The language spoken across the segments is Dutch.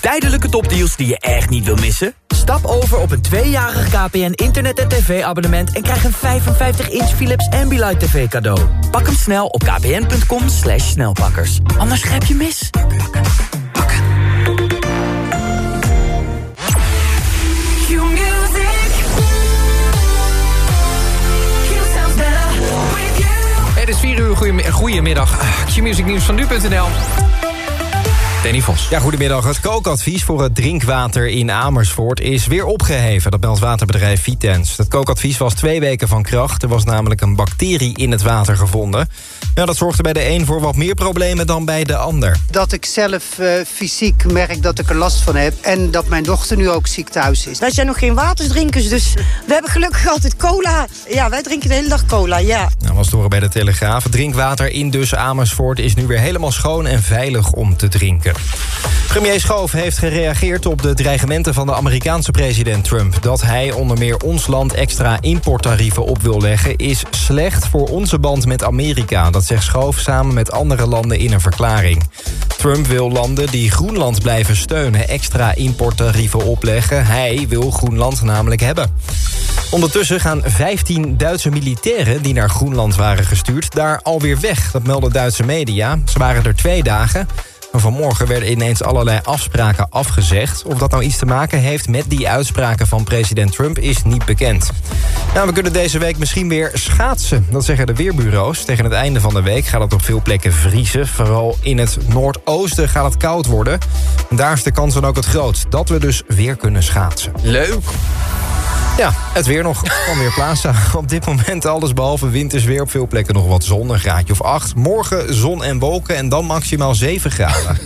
Tijdelijke topdeals die je echt niet wil missen? Stap over op een tweejarig KPN internet- en tv-abonnement... en krijg een 55-inch Philips Ambilight TV cadeau. Pak hem snel op kpn.com slash snelpakkers. Anders grijp je mis. Het is 4 uur, goeie- goedemiddag. Q-music nieuws van nu.nl. Danny Vos. Ja, goedemiddag. Het kookadvies voor het drinkwater in Amersfoort is weer opgeheven. Dat meldt waterbedrijf Vitens. Het kookadvies was twee weken van kracht. Er was namelijk een bacterie in het water gevonden. Ja, dat zorgde bij de een voor wat meer problemen dan bij de ander. Dat ik zelf eh, fysiek merk dat ik er last van heb. En dat mijn dochter nu ook ziek thuis is. Wij zijn nog geen waterdrinkers, dus we hebben gelukkig altijd cola. Ja, wij drinken de hele dag cola, ja. Nou, was te horen bij de Telegraaf. Drinkwater in dus Amersfoort is nu weer helemaal schoon en veilig om te drinken. Premier Schoof heeft gereageerd op de dreigementen van de Amerikaanse president Trump. Dat hij onder meer ons land extra importtarieven op wil leggen... is slecht voor onze band met Amerika. Dat zegt Schoof samen met andere landen in een verklaring. Trump wil landen die Groenland blijven steunen... extra importtarieven opleggen. Hij wil Groenland namelijk hebben. Ondertussen gaan 15 Duitse militairen die naar Groenland waren gestuurd... daar alweer weg, dat melden Duitse media. Ze waren er twee dagen... Vanmorgen werden ineens allerlei afspraken afgezegd. Of dat nou iets te maken heeft met die uitspraken van president Trump is niet bekend. Nou, we kunnen deze week misschien weer schaatsen. Dat zeggen de weerbureaus. Tegen het einde van de week gaat het op veel plekken vriezen. Vooral in het noordoosten gaat het koud worden. En daar is de kans dan ook het grootst dat we dus weer kunnen schaatsen. Leuk. Ja, het weer nog kan weer plaatsen. Op dit moment alles behalve winters weer op veel plekken nog wat zon. Een graadje of 8. Morgen zon en wolken en dan maximaal 7 graden.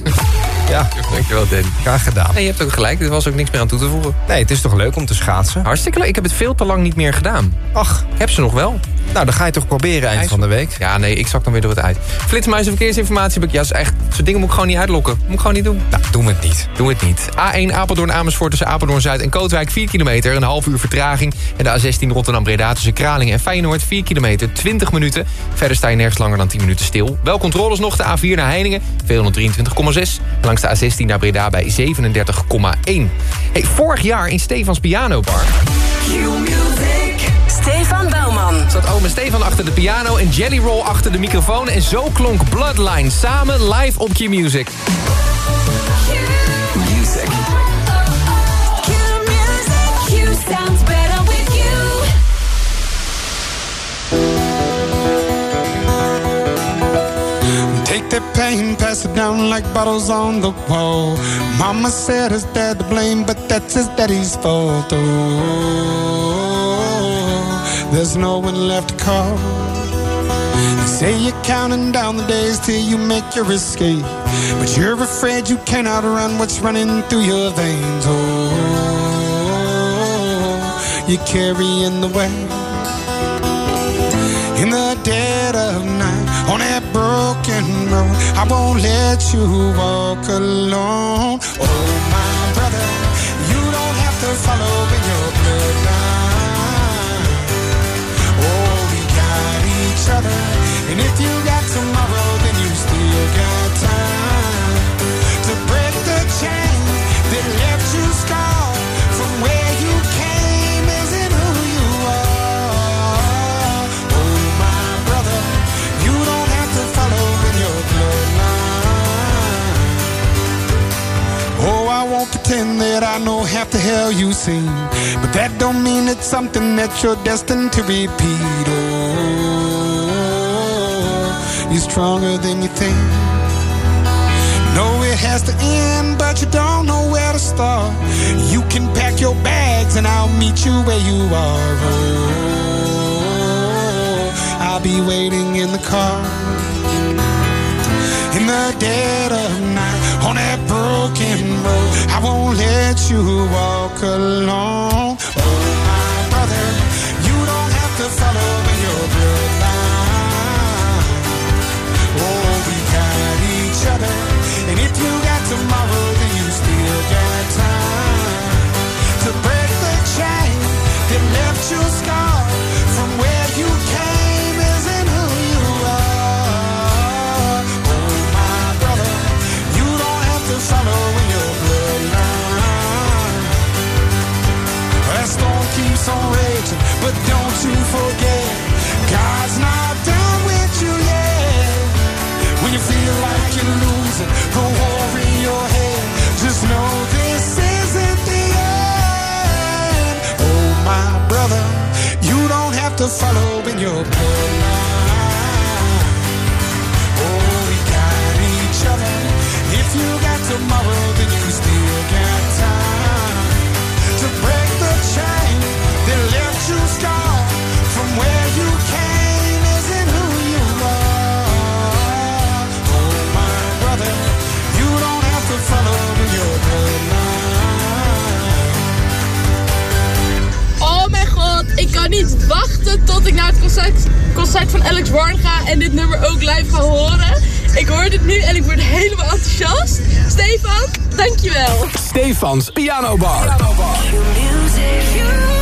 Ja, Dankjewel, Dan. graag gedaan. Nee, je hebt ook gelijk. Er was ook niks meer aan toe te voegen. Nee, het is toch leuk om te schaatsen? Hartstikke leuk. Ik heb het veel te lang niet meer gedaan. Ach, Ik heb ze nog wel. nou dan ga je toch proberen eind van de week. Ja, nee, ik zak dan weer door het uit. Flitsmuis en verkeersinformatie. heb ik- Ja, is echt, zo'n dingen moet ik gewoon niet uitlokken. Moet ik gewoon niet doen. Nou, doen we het niet. Doe het niet. A1 Apeldoorn Amersfoort tussen Apeldoorn Zuid en Kootwijk 4 kilometer. Een half uur vertraging. En de A16 Rotterdam Breda tussen Kralingen en Feyenoord 4 kilometer 20 minuten. Verder sta je nergens langer dan 10 minuten stil. Wel controles nog. De A4 naar Heiningen 223,6. Langs de A16 naar Breda bij 37,1. Hey, vorig jaar in Stefans Pianobar Stefan Bouwman. zat ome Stefan achter de piano en Jelly Roll achter de microfoon. En zo klonk Bloodline samen live op Q-Music. sounds better that pain, pass it down like bottles on the wall. Mama said his dad to blame, but that's his daddy's fault. Oh, there's no one left to call. You say you're counting down the days till you make your escape, but you're afraid you can't outrun what's running through your veins. Oh, you're carrying the weight in the dead of night on that broken road. I won't let you walk alone. Oh, my brother, you don't have to follow in your bloodline. Oh, we got each other, and if you got the hell you seen, but that don't mean it's something that you're destined to repeat. Oh, you're stronger than you think. No, it has to end, but you don't know where to start. You can pack your bags and I'll meet you where you are. Oh, I'll be waiting in the car. In the dead of night, broken road, I won't let you walk alone. Oh, my brother, you don't have to follow in your bloodline. Oh, we got each other. And if you got tomorrow, then you still got time to break the chain that left you scarred keeps on raging. But don't you forget, God's not done with you yet. When you feel like you're losing the war in your head, just know this isn't the end. Oh, my brother, you don't have to follow in your bloodline. Oh, we got each other. If you got tomorrow, then you still got time. Oh mijn god, ik kan niet wachten tot ik naar het concert, concert, van Alex Warren ga en dit nummer ook live ga horen. Ik hoor dit nu en ik word helemaal enthousiast. Stefan, dankjewel. Stefans Piano Bar. Piano Bar.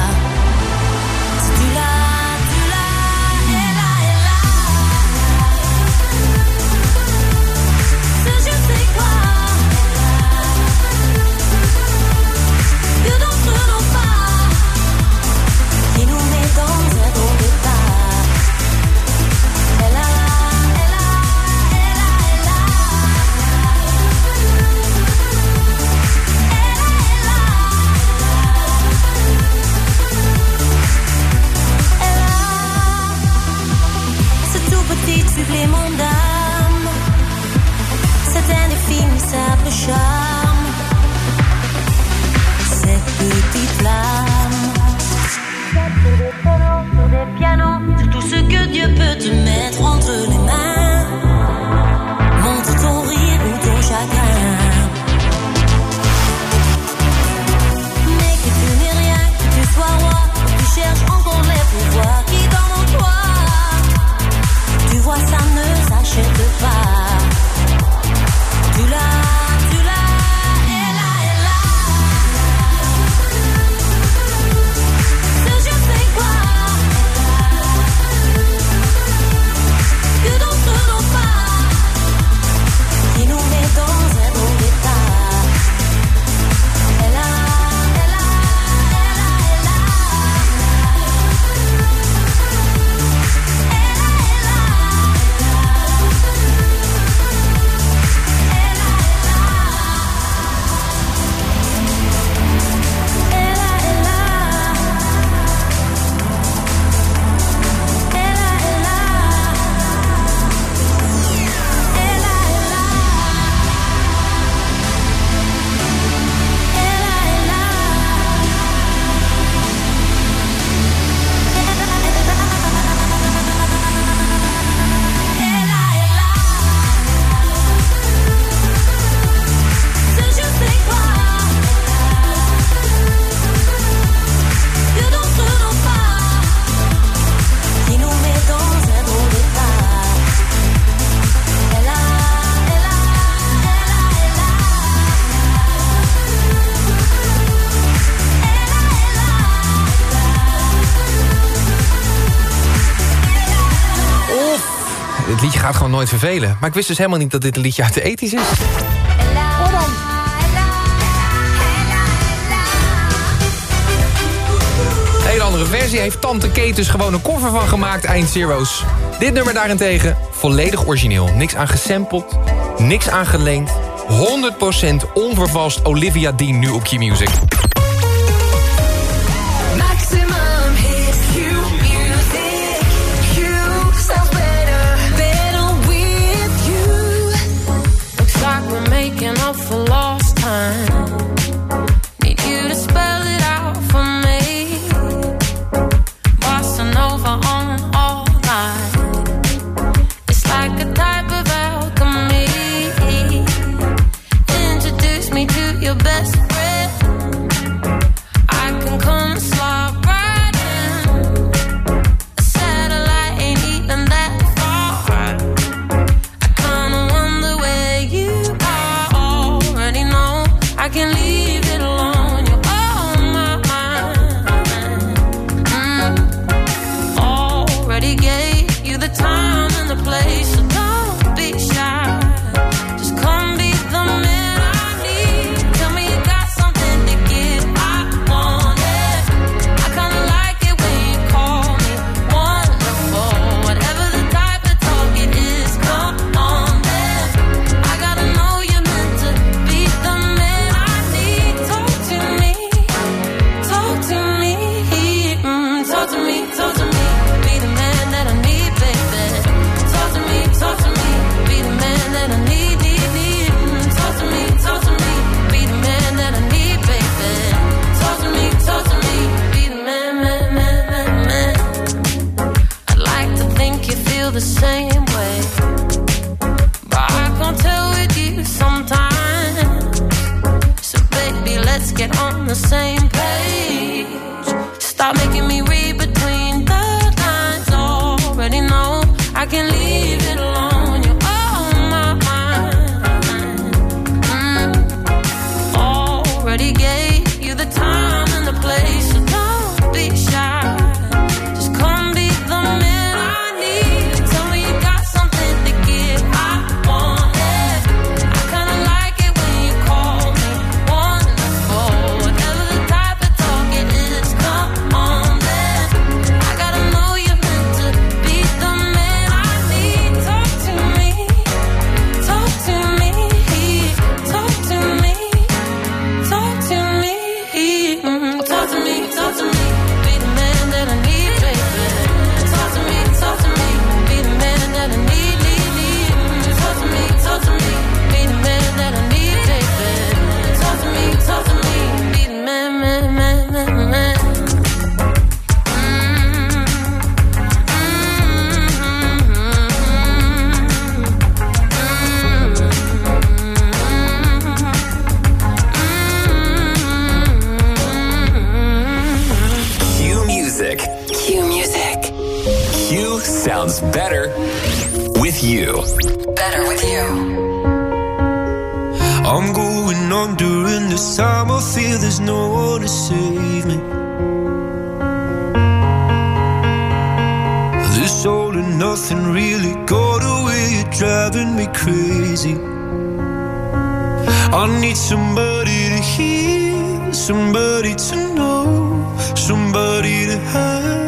to mess vervelen. Maar ik wist dus helemaal niet dat dit een liedje uit de ethisch is. andere versie heeft Tante Ketus gewoon een koffer van gemaakt eind Zero's. Dit nummer daarentegen volledig origineel. Niks aan gesempeld, niks aan geleend. 100% onvervalst Olivia Dean nu op je music. get on the same page. Stop making me real. you. Better with you. I'm going on during this time. I feel there's no one to save me. This all and nothing really got away. You're driving me crazy. I need somebody to hear, somebody to know, somebody to have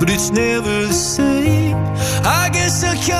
but it's never the same. I guess I can't.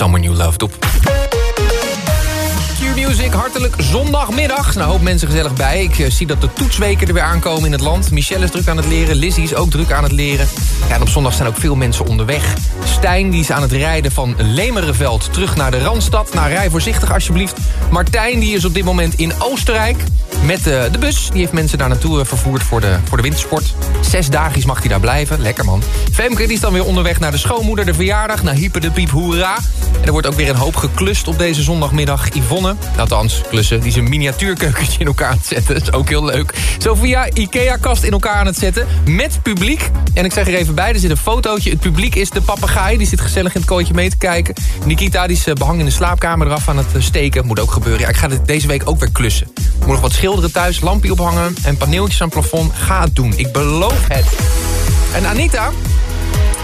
Someone You love op. Q-Music, hartelijk zondagmiddag. Nou, hoop mensen gezellig bij. Ik eh, zie dat de toetsweken er weer aankomen in het land. Michelle is druk aan het leren, Lizzie is ook druk aan het leren. Ja, en op zondag zijn ook veel mensen onderweg. Stijn die is aan het rijden van Lemerenveld terug naar de Randstad. Nou, rij voorzichtig alsjeblieft. Martijn die is op dit moment in Oostenrijk met eh, de bus. Die heeft mensen daar naartoe eh, vervoerd voor de, voor de wintersport. Zes dagjes mag hij daar blijven. Lekker man. Femke die is dan weer onderweg naar de schoonmoeder, de verjaardag. Naar Hyper de Piep, hoera. En er wordt ook weer een hoop geklust op deze zondagmiddag. Yvonne, althans klussen, die zijn miniatuurkeukentje in elkaar aan het zetten. Dat is ook heel leuk. Sophia, Ikea-kast in elkaar aan het zetten. Met publiek. En ik zeg er even bij, er zit een fotootje. Het publiek is de papegaai. Die zit gezellig in het kooitje mee te kijken. Nikita die is eh, behang in de slaapkamer eraf aan het steken. Moet ook gebeuren. Ja, ik ga dit deze week ook weer klussen. Moet nog wat schilderen thuis, lampje ophangen... en paneeltjes aan plafond. Ga het doen. Ik beloof het. En Anita...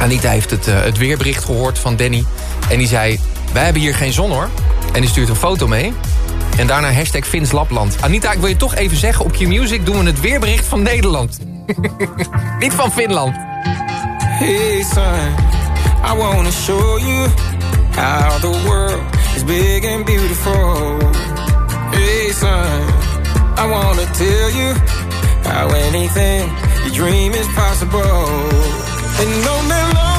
Anita heeft het, eh, het weerbericht gehoord van Danny. En die zei, wij hebben hier geen zon hoor. En die stuurt een foto mee. En daarna hashtag Vins Lapland. Anita, ik wil je toch even zeggen... op Q-Music doen we het weerbericht van Nederland. Niet van Finland. Hey son, I show you how the world is big and beautiful. Hey son, I wanna tell you how anything you dream is possible. And on that long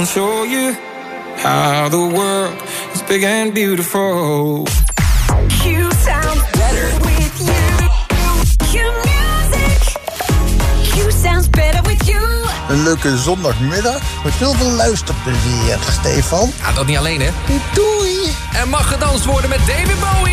To show you how the world is big and beautiful. Q sounds better with you. Q music. Q sounds better with you. Een leuke zondagmiddag met heel veel luisterplezier, Stefan. Ja, dat niet alleen, hè? Doei! Er mag gedanst worden met David Bowie.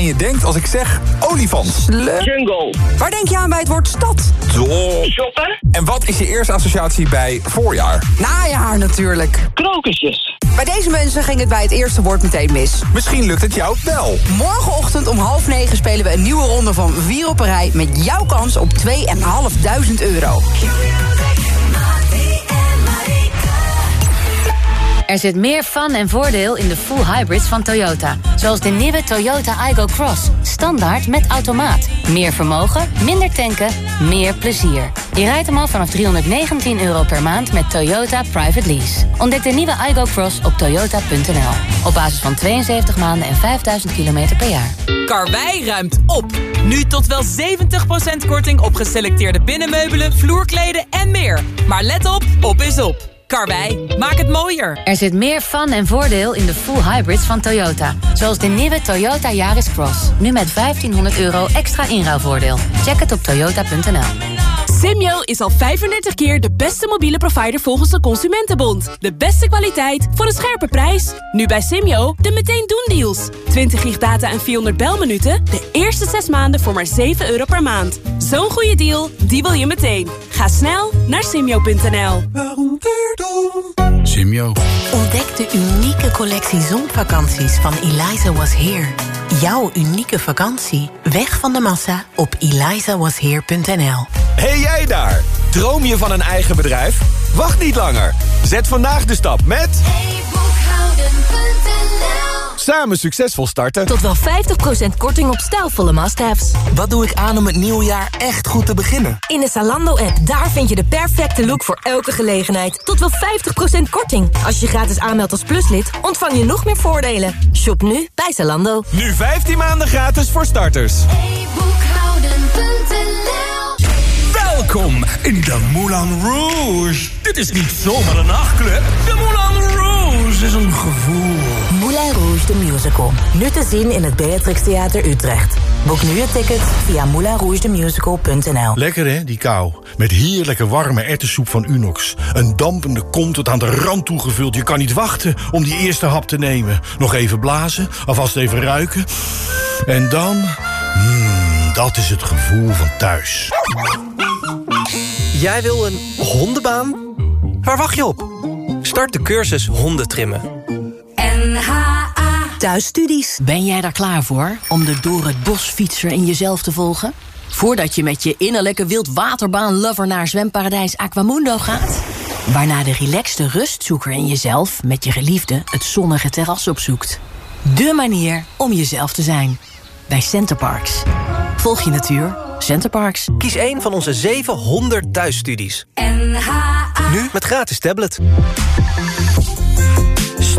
Waaraan je denkt als ik zeg olifant? Jungle. Waar denk je aan bij het woord stad? Top. Shoppen. En wat is je eerste associatie bij voorjaar? Najaar natuurlijk. Krokusjes. Bij deze mensen ging het bij het eerste woord meteen mis. Misschien lukt het jou wel. Morgenochtend om half negen spelen we een nieuwe ronde van Vier op een rij... met jouw kans op 2.500 euro. Er zit meer fun en voordeel in de full hybrids van Toyota. Zoals de nieuwe Toyota Igo Cross. Standaard met automaat. Meer vermogen, minder tanken, meer plezier. Je rijdt hem al vanaf 319 euro per maand met Toyota Private Lease. Ontdek de nieuwe Igo Cross op toyota.nl. Op basis van 72 maanden en 5000 kilometer per jaar. Karwei ruimt op. Nu tot wel 70% korting op geselecteerde binnenmeubelen, vloerkleden en meer. Maar let op, op is op. Karwei, maak het mooier. Er zit meer fun en voordeel in de full hybrids van Toyota. Zoals de nieuwe Toyota Yaris Cross. Nu met 1500 euro extra inruilvoordeel. Check het op toyota.nl. Simyo is al 35 keer de beste mobiele provider volgens de Consumentenbond. De beste kwaliteit voor een scherpe prijs. Nu bij Simyo de meteen doen deals. 20 gig data en 400 belminuten. De eerste 6 maanden voor maar 7 euro per maand. Zo'n goede deal, die wil je meteen. Ga snel naar simyo.nl. Simio. Ontdek de unieke collectie zonvakanties van Eliza Was Here. Jouw unieke vakantie. Weg van de massa op elizawasheer.nl. Hey jij daar! Droom je van een eigen bedrijf? Wacht niet langer. Zet vandaag de stap met... Samen succesvol starten. Tot wel 50% korting op stijlvolle must-haves. Wat doe ik aan om het nieuwe jaar echt goed te beginnen? In de Zalando-app, daar vind je de perfecte look voor elke gelegenheid. Tot wel 50% korting. Als je je gratis aanmeldt als pluslid, ontvang je nog meer voordelen. Shop nu bij Zalando. Nu 15 maanden gratis voor starters. Welkom in de Moulin Rouge. Dit is niet zomaar een nachtclub. De Moulin Rouge is een gevoel. De Musical. Nu te zien in het Beatrix Theater Utrecht. Boek nu je ticket via moulinrougedemusical.nl Lekker hè, die kou. Met heerlijke warme erwtensoep van Unox. Een dampende kom tot aan de rand toegevuld. Je kan niet wachten om die eerste hap te nemen. Nog even blazen, alvast even ruiken. En dan... Mmm, dat is het gevoel van thuis. Jij wil een hondenbaan? Waar wacht je op? Start de cursus hondentrimmen. Thuisstudies. Ben jij daar klaar voor om de door het bos fietser in jezelf te volgen? Voordat je met je innerlijke wildwaterbaan-lover naar zwemparadijs Aquamundo gaat? Waarna de relaxte rustzoeker in jezelf met je geliefde het zonnige terras opzoekt. De manier om jezelf te zijn. Bij Centerparks. Volg je natuur. Centerparks. Kies een van onze 700 thuisstudies. Nu met gratis tablet.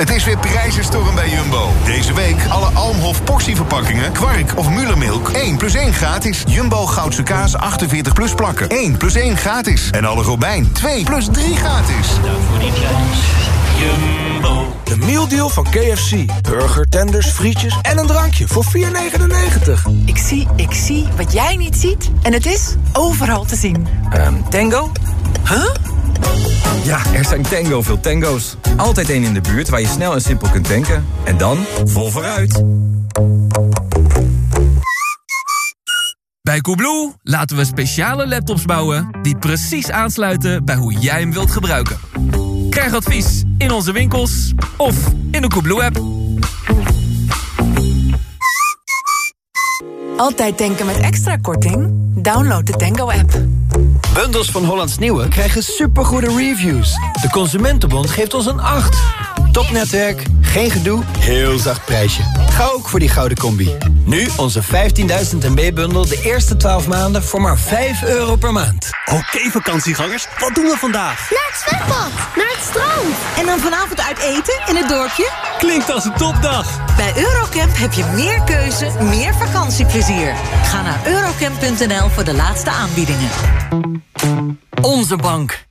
Het is weer prijzenstorm bij Jumbo. Deze week alle Almhof portieverpakkingen, kwark of Mullermilk 1 plus 1 gratis. Jumbo Goudse kaas 48 plus plakken 1 plus 1 gratis. En alle Robijn 2 plus 3 gratis. voor die prijs. Jumbo. De mealdeal van KFC. Burger, tenders, frietjes en een drankje voor 4,99. Ik zie, ik zie wat jij niet ziet. En het is overal te zien. Ehm, tango? Huh? Ja, er zijn tango veel tango's. Altijd één in de buurt waar je snel en simpel kunt tanken. En dan vol vooruit. Bij Coolblue laten we speciale laptops bouwen... die precies aansluiten bij hoe jij hem wilt gebruiken. Krijg advies in onze winkels of in de Coolblue-app. Altijd tanken met extra korting? Download de Tango-app. Bundels van Hollands Nieuwe krijgen supergoede reviews. De Consumentenbond geeft ons een 8. Topnetwerk, geen gedoe, heel zacht prijsje. Ga ook voor die gouden combi. Nu onze 15.000 MB-bundel de eerste 12 maanden voor maar 5 euro per maand. Oké vakantiegangers, wat doen we vandaag? Naar het zwembad, naar het strand. En dan vanavond uit eten in het dorpje? Klinkt als een topdag. Bij Eurocamp heb je meer keuze, meer vakantieplezier. Ga naar eurocamp.nl voor de laatste aanbiedingen. Onze bank.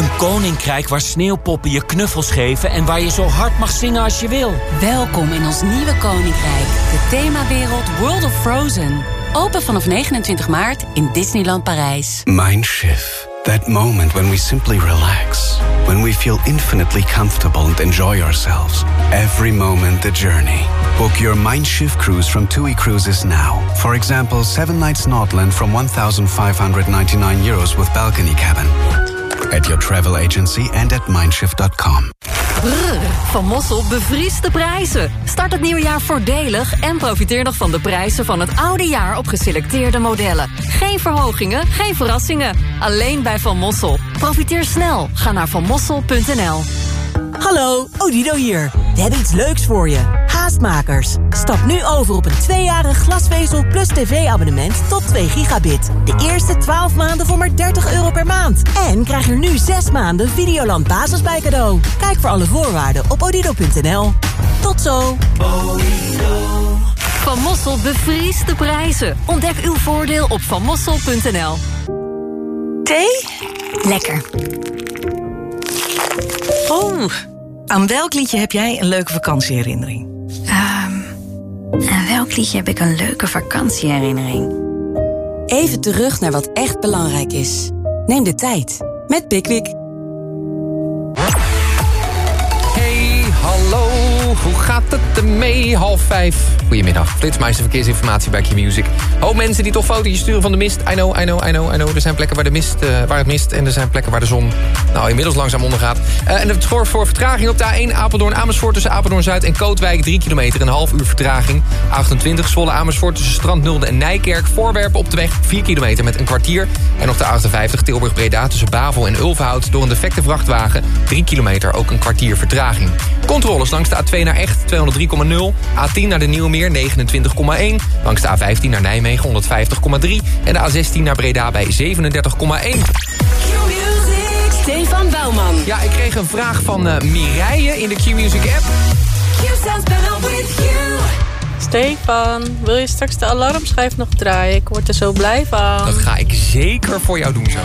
Een koninkrijk waar sneeuwpoppen je knuffels geven... en waar je zo hard mag zingen als je wil. Welkom in ons nieuwe koninkrijk. De themawereld World of Frozen. Open vanaf 29 maart in Disneyland Parijs. Mindshift. That moment when we simply relax. When we feel infinitely comfortable and enjoy ourselves. Every moment the journey. Book your Mindshift cruise from TUI Cruises now. For example, 7 nights Nordland from 1,599 euros with balcony cabin. At your travel agency and at mindshift.com. Van Mossel bevriest de prijzen. Start het nieuwe jaar voordelig en profiteer nog van de prijzen van het oude jaar op geselecteerde modellen. Geen verhogingen, geen verrassingen. Alleen bij Van Mossel. Profiteer snel. Ga naar vanmossel.nl. Hallo, Odido hier. We hebben iets leuks voor je. Haastmakers. Stap nu over op een tweejarig glasvezel plus tv-abonnement tot 2 gigabit. De eerste 12 maanden voor maar 30 euro per maand. En krijg er nu 6 maanden Videoland Basis bij cadeau. Kijk voor alle voorwaarden op odido.nl. Tot zo. Van Mossel bevriest de prijzen. Ontdek uw voordeel op vanmossel.nl. Thee? Lekker. Oh, aan welk liedje heb jij een leuke vakantieherinnering? Ehm, aan welk liedje heb ik een leuke vakantieherinnering? Even terug naar wat echt belangrijk is. Neem de tijd met Pickwick. Hoe gaat het ermee? Half vijf. Goedemiddag, Flitsmeister Verkeersinformatie bij Q-Music. Hoop mensen die toch fotootjes sturen van de mist. I know, I know, I know, I know. Er zijn plekken waar, de mist, eh, waar het mist en er zijn plekken waar de zon nou, inmiddels langzaam ondergaat. Eh, en het zorgt voor vertraging op de A1 Apeldoorn Amersfoort tussen Apeldoorn Zuid en Kootwijk. 3 kilometer, een half uur vertraging. A28 Zwolle Amersfoort tussen Strandnulde en Nijkerk. Voorwerpen op de weg 4 kilometer met een kwartier. En nog de A58 Tilburg Breda tussen Bavel en Ulvenhout. Door een defecte vrachtwagen 3 kilometer, ook een kwartier vertraging. Controles langs de A2 naar Echt 203,0. A10 naar de Nieuwmeer 29,1. Langs de A15 naar Nijmegen 150,3. En de A16 naar Breda bij 37,1. Stefan Bouwman. Ja, ik kreeg een vraag van uh, Mireille in de Q-Music app. Stefan, wil je straks de alarmschijf nog draaien? Ik word er zo blij van. Dat ga ik zeker voor jou doen zo.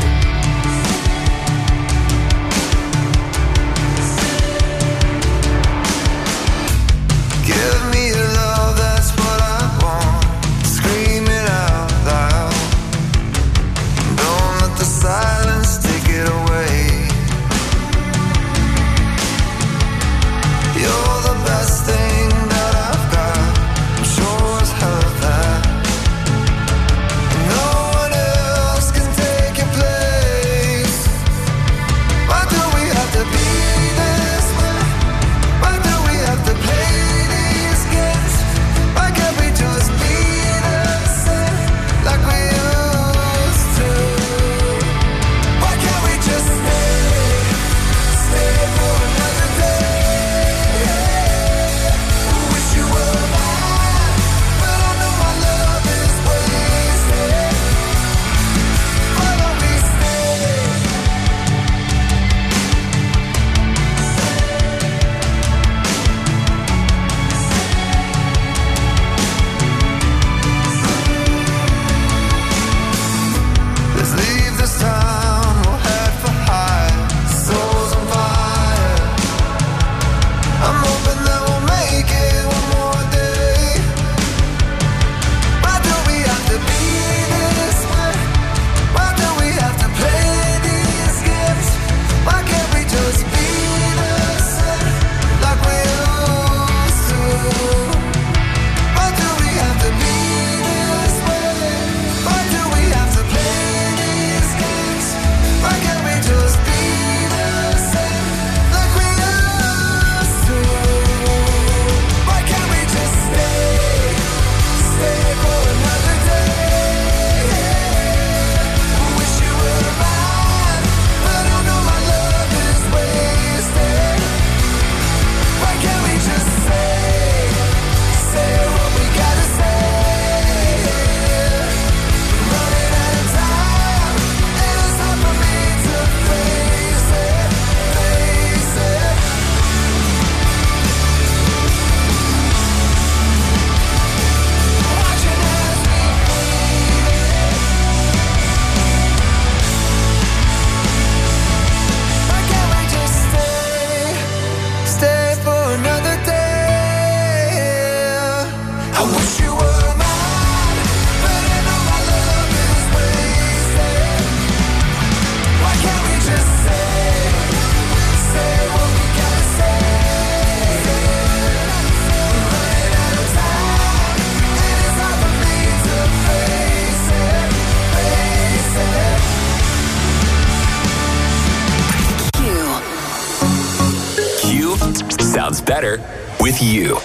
With you.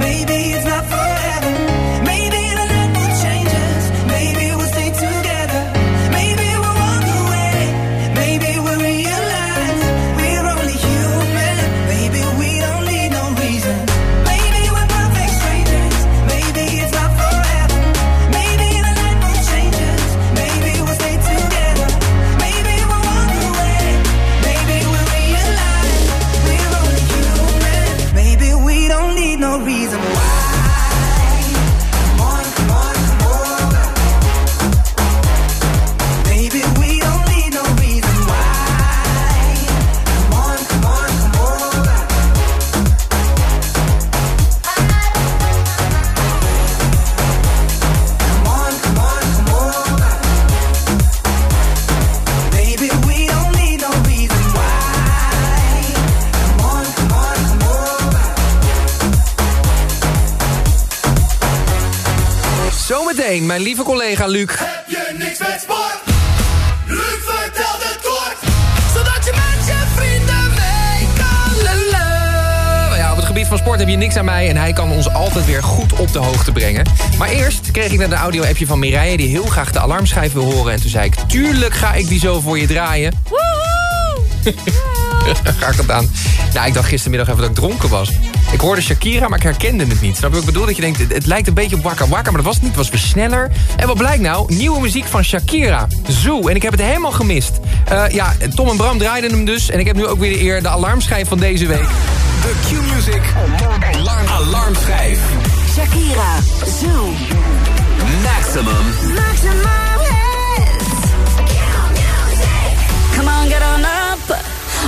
mijn lieve collega Luc. Heb je niks met sport? Luc vertelt het kort, zodat je met je vrienden mee kan lullen. Ja, op het gebied van sport heb je niks aan mij en hij kan ons altijd weer goed op de hoogte brengen. Maar eerst kreeg ik net een audio-appje van Mireille die heel graag de alarmschijf wil horen. En toen zei ik, tuurlijk ga ik die zo voor je draaien. Woehoe! Graag aan. Nou, ik dacht gistermiddag even dat ik dronken was. Ik hoorde Shakira, maar ik herkende het niet. Snap je wat ik bedoel? Dat je denkt, het, het lijkt een beetje op Waka Waka, maar dat was het niet. Het was versneller. En wat blijkt nou? Nieuwe muziek van Shakira. Zoo. En ik heb het helemaal gemist. Eh, ja, Tom en Bram draaiden hem dus. En ik heb nu ook weer de eer de alarmschijf van deze week. De Q-Music Alarm, alarmschijf. Shakira, Zoo. Maximum. Maximum hits. Come on, get on up.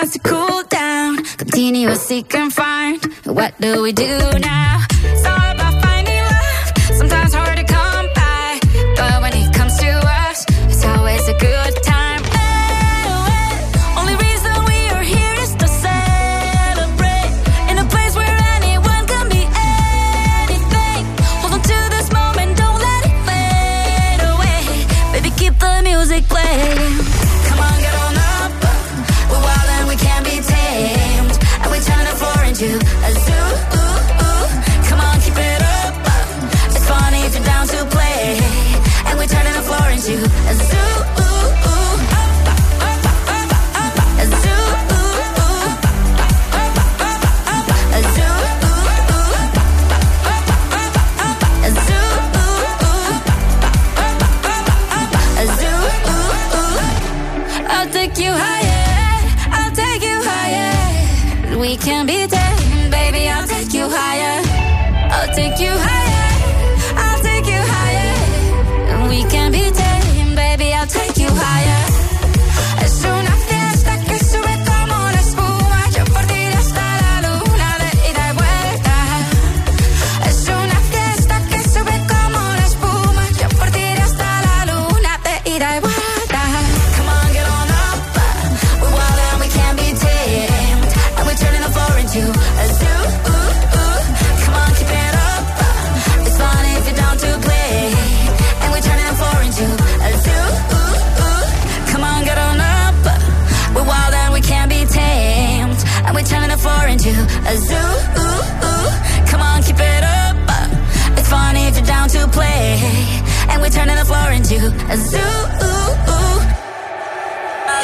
chance to cool down. Continue or seek and find. What do we do now?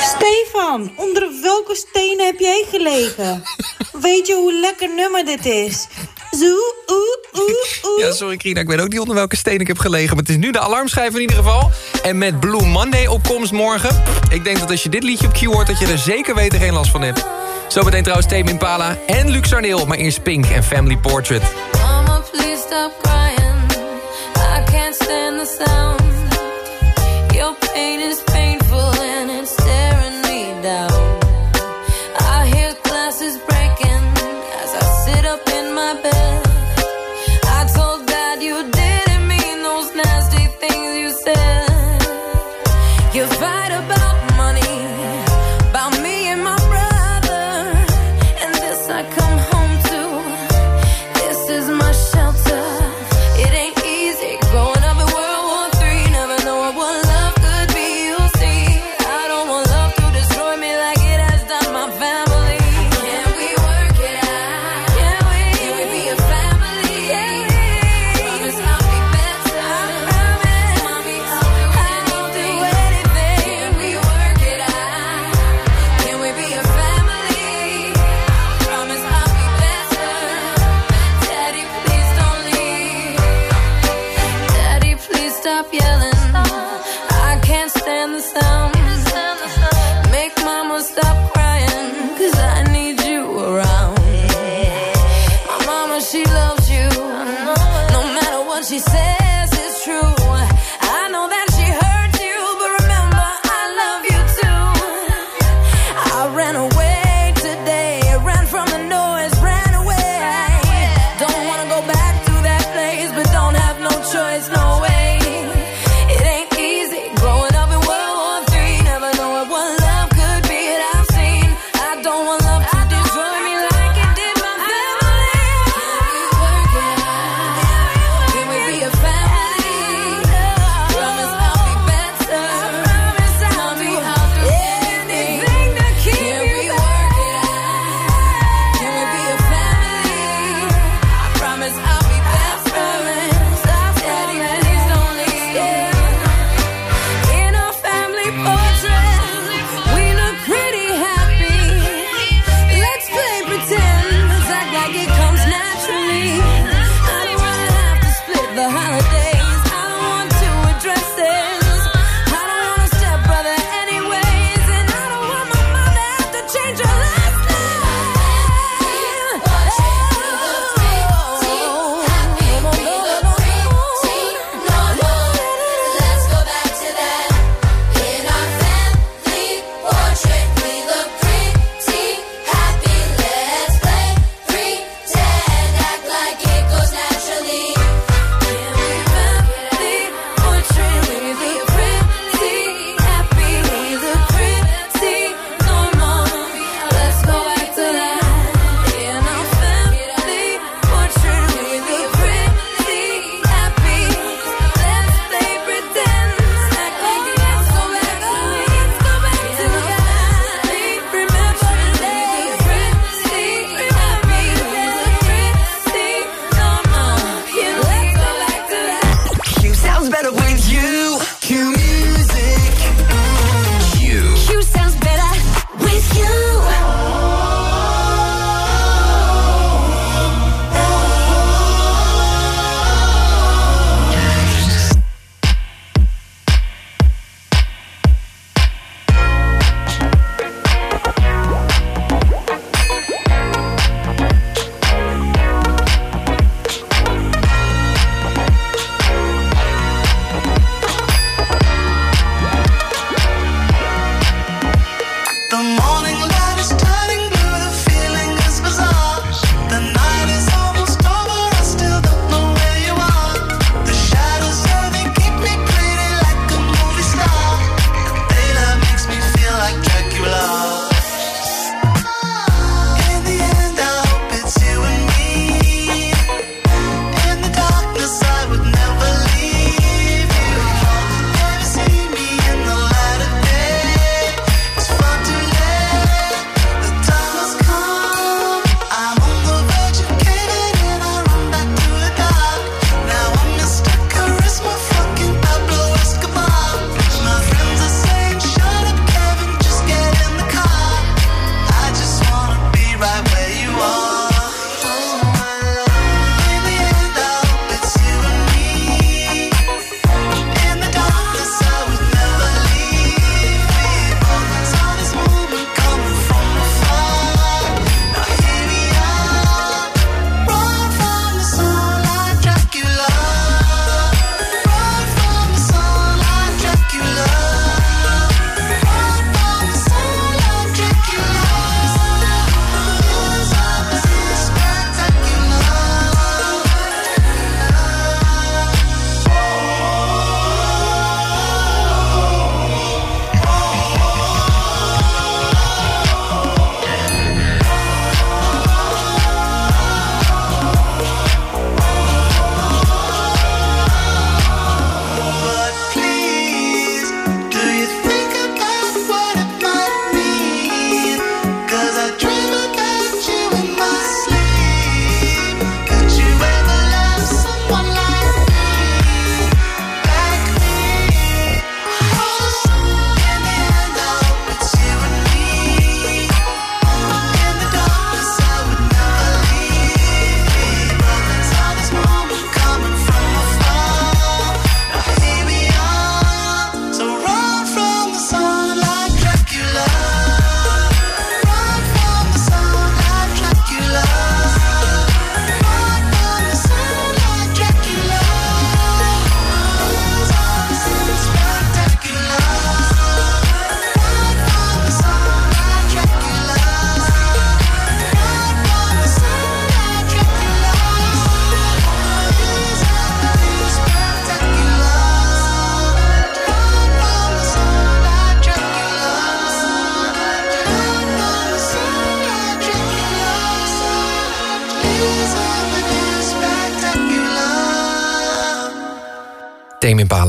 Stefan, onder welke stenen heb jij gelegen? Weet je hoe lekker nummer dit is? Zo, oe, oe, oe. Ja, sorry Krina, ik weet ook niet onder welke steen ik heb gelegen. Maar het is nu de alarmschijf in ieder geval. En met Blue Monday op komst morgen. Ik denk dat als je dit liedje op Q hoort... dat je er zeker weten geen last van hebt. Zometeen trouwens Tame Impala en Lux Arneel. Maar eerst Pink en Family Portrait. Mama, please stop crying. I can't stand the sound. pain is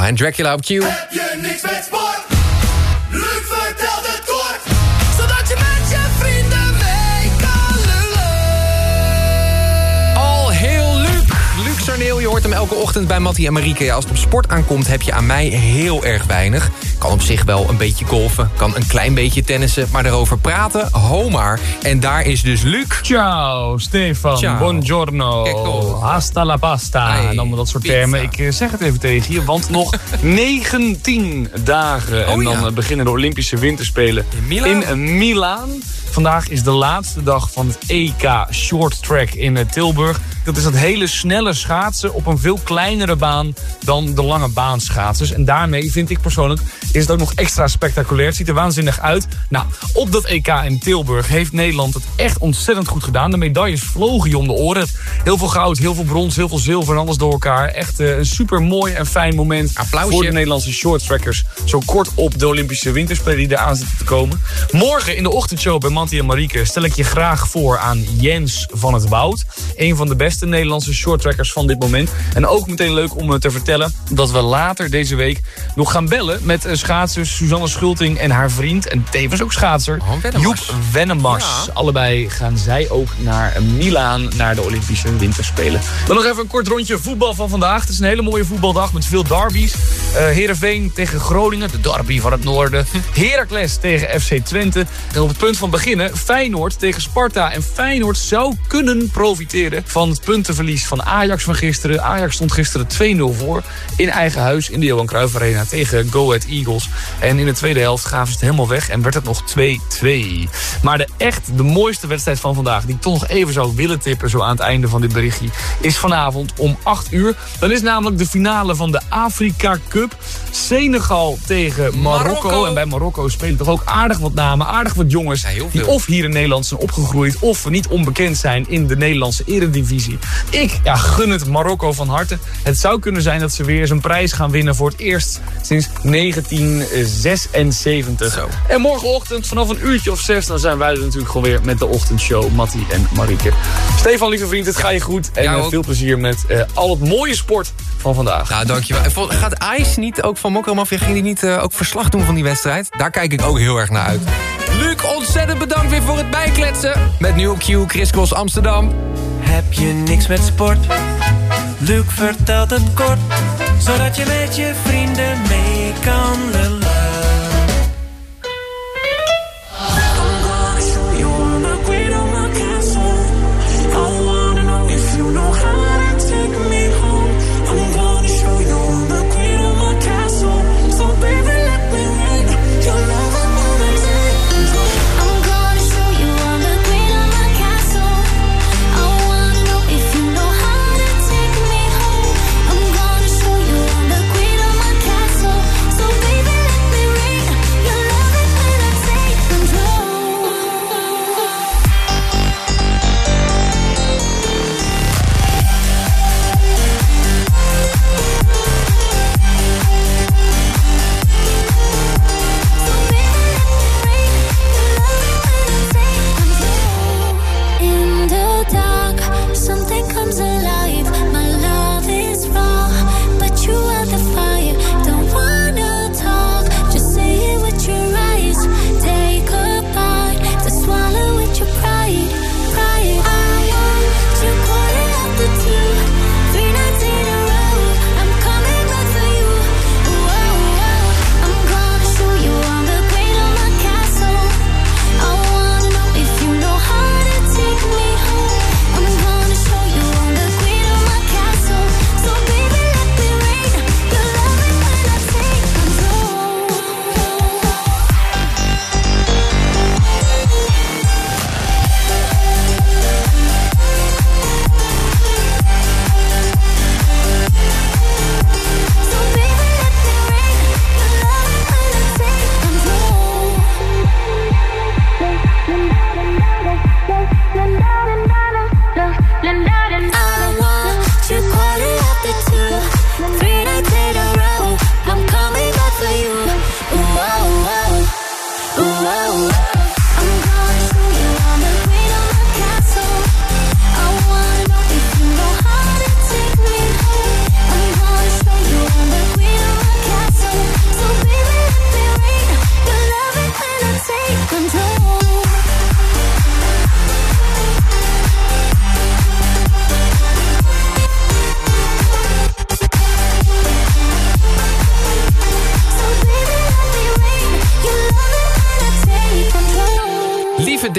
en Dracula op Q. Heb je niks met sport? Luc vertelt het kort, zodat je met je vrienden mee kan lullen. Al heel Luc. Luc Sarneel, je hoort hem elke ochtend bij Mattie en Marieke. Ja, als het op sport aankomt heb je aan mij heel erg weinig. Kan op zich wel een beetje golfen, kan een klein beetje tennissen... maar daarover praten, ho maar. En daar is dus Luc. Ciao, Stefan. Ciao. Buongiorno. Hasta la pasta. En allemaal dat soort termen. Ik eh, zeg het even tegen je, want nog 19 dagen. en dan eh, beginnen de Olympische Winterspelen Milaan? in eh, Milaan. Vandaag is de laatste dag van het EK Short Track in Tilburg. Dat is dat hele snelle schaatsen op een veel kleinere baan dan de lange baanschaatsers. En daarmee vind ik persoonlijk is het ook nog extra spectaculair. Het ziet er waanzinnig uit. Nou, op dat EK in Tilburg heeft Nederland het echt ontzettend goed gedaan. De medailles vlogen je om de oren. Heel veel goud, heel veel brons, heel veel zilver en alles door elkaar. Echt eh, een super mooi en fijn moment Applausje. voor de Nederlandse shorttrackers. Zo kort op de Olympische Winterspelen die eraan zitten te komen. Morgen in de ochtendshow bij Manti en Marieke stel ik je graag voor aan Jens van het Woud. Een van de beste Nederlandse shorttrackers van dit moment. En ook meteen leuk om eh, te vertellen dat we later deze week nog gaan bellen met eh, schaatsers Suzanne Schulting en haar vriend. En tevens ook schaatser Wennemars. Joep Wennemars. Allebei gaan zij ook naar Milaan, naar de Olympische Winterspelen. Dan nog even een kort rondje voetbal van vandaag. Het is een hele mooie voetbaldag met veel derbies. Eh Heerenveen tegen Groningen, de derby van het noorden. Heracles tegen FC Twente. En op het punt van beginnen Feyenoord tegen Sparta. En Feyenoord zou kunnen profiteren van het puntenverlies van Ajax van gisteren. Ajax stond gisteren 2-0 voor in eigen huis in de Johan Cruijff Arena tegen Go Ahead Eagles. En in de tweede helft gaven ze het helemaal weg en werd het nog 2-2. Maar de echt de mooiste wedstrijd van vandaag, die ik toch nog even zou willen tippen zo aan het einde van dit berichtje, is vanavond om 8 uur. Dan is namelijk de finale van de Afrika Cup. Senegal tegen Marokko. Marokko. En bij Marokko spelen toch ook aardig wat namen, aardig wat jongens die of hier in Nederland zijn opgegroeid of niet onbekend zijn in de Nederlandse eredivisie. Ik ja, gun het Marokko van harte. Het zou kunnen zijn dat ze weer eens een prijs gaan winnen voor het eerst sinds 1976. En morgenochtend vanaf een uurtje of zes dan zijn wij er natuurlijk gewoon weer met de ochtendshow Mattie en Marieke. Stefan, lieve vriend, het gaat je goed. En eh, veel plezier met eh, al het mooie sport van vandaag. Nou, dankjewel. En Gaat Ice niet ook van Mokro Mafia, ging die niet eh, ook verslag doen van die wedstrijd? Daar kijk ik ook heel erg naar uit. Luc, ontzettend bedankt weer voor het bijkletsen. Met nu op Q, Chris Cross Amsterdam. Heb je niks met sport? Luc vertelt het kort, zodat je met je vrienden mee kan lullen.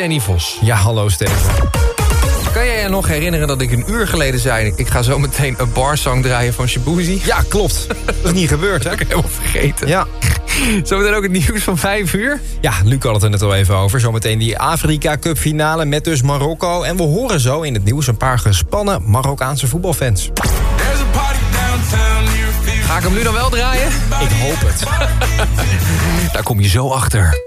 Danny Vos. Ja, hallo Steven. Kan jij je nog herinneren dat ik een uur geleden zei... ik ga zo meteen een barsong draaien van Shabuzi? Ja, klopt. Dat is niet gebeurd, hè? Dat heb ik helemaal vergeten. Ja. Zometeen ook het nieuws van 5 uur. Ja, Luc had het er net al even over. Zometeen die Afrika Cup finale met dus Marokko. En we horen zo in het nieuws een paar gespannen Marokkaanse voetbalfans. Ga ik hem nu dan wel draaien? Ik hoop het. Daar kom je zo achter.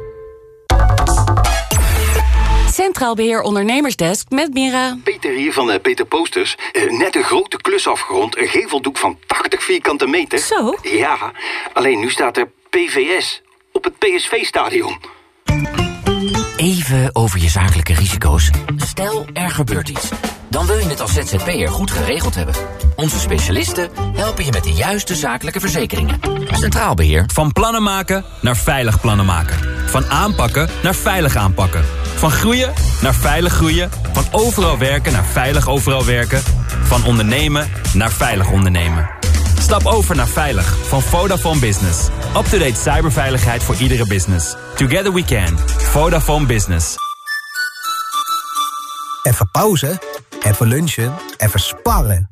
Centraal Beheer Ondernemersdesk met Mira. Peter hier van eh, Peter Posters. Eh, net een grote klus afgerond. Een geveldoek van 80 vierkante meter. Zo? Ja, alleen nu staat er PVS op het PSV-stadion. Even over je zakelijke risico's. Stel, er gebeurt iets. Dan wil je het als ZZP'er goed geregeld hebben. Onze specialisten helpen je met de juiste zakelijke verzekeringen. Centraal Beheer. Van plannen maken naar veilig plannen maken. Van aanpakken naar veilig aanpakken. Van groeien naar veilig groeien. Van overal werken naar veilig overal werken. Van ondernemen naar veilig ondernemen. Stap over naar Veilig van Vodafone Business. Up-to-date cyberveiligheid voor iedere business. Together we can. Vodafone Business. Even pauze, even lunchen, even sparren.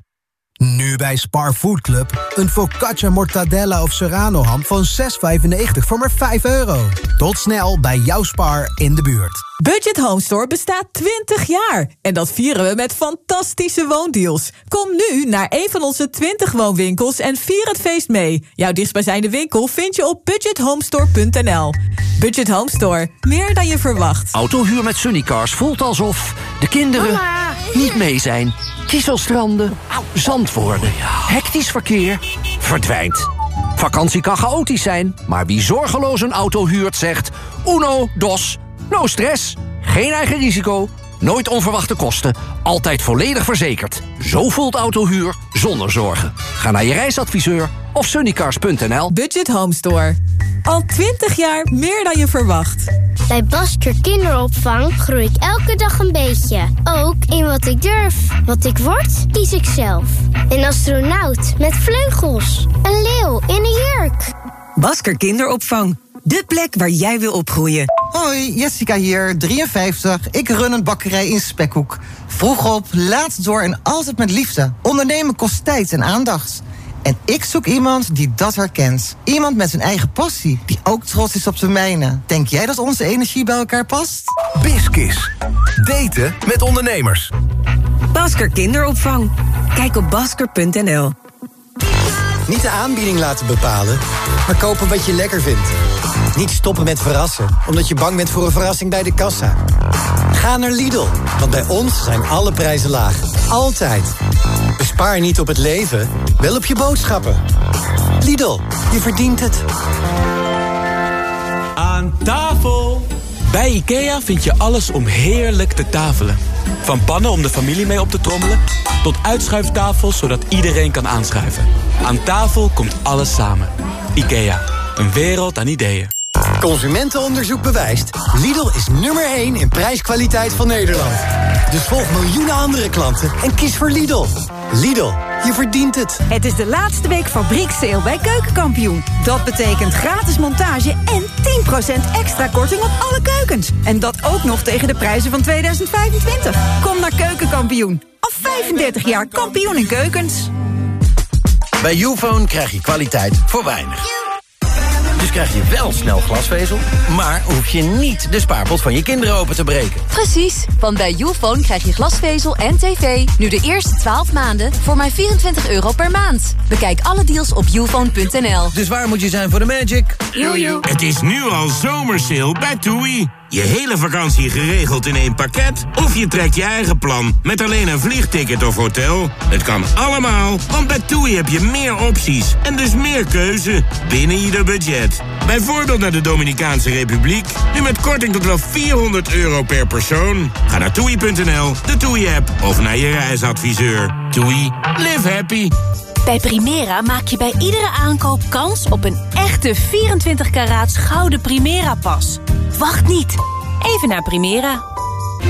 Nu bij Spar Food Club. Een focaccia mortadella of serrano ham van 6,95 voor maar 5 euro. Tot snel bij jouw Spar in de buurt. Budget Home Store bestaat 20 jaar. En dat vieren we met fantastische woondeals. Kom nu naar een van onze 20 woonwinkels en vier het feest mee. Jouw dichtstbijzijnde winkel vind je op budgethomestore.nl. Budget Home Store. Meer dan je verwacht. Autohuur met Sunnycars voelt alsof de kinderen niet mee zijn. Kieselstranden, zand worden, hectisch verkeer, verdwijnt. Vakantie kan chaotisch zijn, maar wie zorgeloos een auto huurt zegt... Uno, dos, no stress, geen eigen risico, nooit onverwachte kosten... altijd volledig verzekerd. Zo voelt autohuur zonder zorgen. Ga naar je reisadviseur of sunnycars.nl. Budget Home Store. Al 20 jaar meer dan je verwacht. Bij Basker Kinderopvang groei ik elke dag een beetje. Ook in wat ik durf. Wat ik word, kies ik zelf. Een astronaut met vleugels. Een leeuw in een jurk. Basker Kinderopvang. De plek waar jij wil opgroeien. Hoi, Jessica hier, 53. Ik run een bakkerij in Spekhoek. Vroeg op, laat door en altijd met liefde. Ondernemen kost tijd en aandacht. En ik zoek iemand die dat herkent. Iemand met zijn eigen passie, die ook trots is op zijn mijne. Denk jij dat onze energie bij elkaar past? Biskis. Daten met ondernemers. Basker Kinderopvang. Kijk op basker.nl. Niet de aanbieding laten bepalen, maar kopen wat je lekker vindt. Niet stoppen met verrassen, omdat je bang bent voor een verrassing bij de kassa. Ga naar Lidl, want bij ons zijn alle prijzen laag. Altijd. Bespaar niet op het leven, wel op je boodschappen. Lidl, je verdient het. Aan tafel! Bij IKEA vind je alles om heerlijk te tafelen. Van pannen om de familie mee op te trommelen... tot uitschuiftafels zodat iedereen kan aanschuiven. Aan tafel komt alles samen. IKEA, een wereld aan ideeën. Consumentenonderzoek bewijst. Lidl is nummer 1 in prijskwaliteit van Nederland. Dus volg miljoenen andere klanten en kies voor Lidl. Lidl, je verdient het. Het is de laatste week fabrieksteel bij Keukenkampioen. Dat betekent gratis montage en 10% extra korting op alle keukens. En dat ook nog tegen de prijzen van 2025. Kom naar Keukenkampioen. Al 35 jaar kampioen in keukens. Bij Ufone krijg je kwaliteit voor weinig. Dus krijg je wel snel glasvezel, maar hoef je niet de spaarpot van je kinderen open te breken. Precies, want bij Youfone krijg je glasvezel en tv nu de eerste 12 maanden voor maar 24 euro per maand. Bekijk alle deals op youfone.nl. Dus waar moet je zijn voor de magic? Jojo. Het is nu al zomersale bij TUI. Je hele vakantie geregeld in één pakket? Of je trekt je eigen plan met alleen een vliegticket of hotel? Het kan allemaal, want bij TUI heb je meer opties en dus meer keuze binnen ieder budget. Bijvoorbeeld naar de Dominicaanse Republiek, nu met korting tot wel 400 euro per persoon. Ga naar toei.nl, de TUI-app of naar je reisadviseur. TUI, live happy. Bij Primera maak je bij iedere aankoop kans op een echte 24 karaats gouden Primera-pas. Wacht niet. Even naar Primera.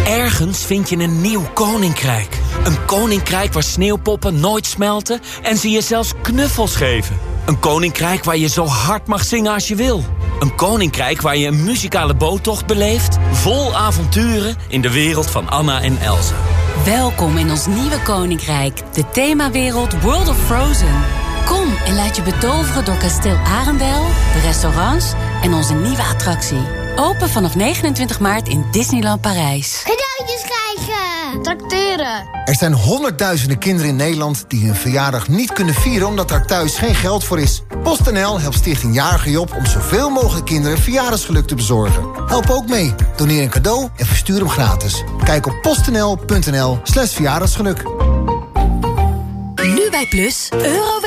Ergens vind je een nieuw koninkrijk. Een koninkrijk waar sneeuwpoppen nooit smelten en ze je zelfs knuffels geven. Een koninkrijk waar je zo hard mag zingen als je wil. Een koninkrijk waar je een muzikale boottocht beleeft... vol avonturen in de wereld van Anna en Elsa. Welkom in ons nieuwe koninkrijk. De themawereld World of Frozen. Kom en laat je betoveren door kasteel Arendel, de restaurants en onze nieuwe attractie. Open vanaf 29 maart in Disneyland Parijs. Cadeautjes krijgen. Tracteren. Er zijn honderdduizenden kinderen in Nederland die hun verjaardag niet kunnen vieren omdat daar thuis geen geld voor is. PostNL helpt Stichting Jarige Job om zoveel mogelijk kinderen verjaardagsgeluk te bezorgen. Help ook mee. Doneer een cadeau en verstuur hem gratis. Kijk op postnl.nl slash verjaardagsgeluk. Nu bij Plus, euro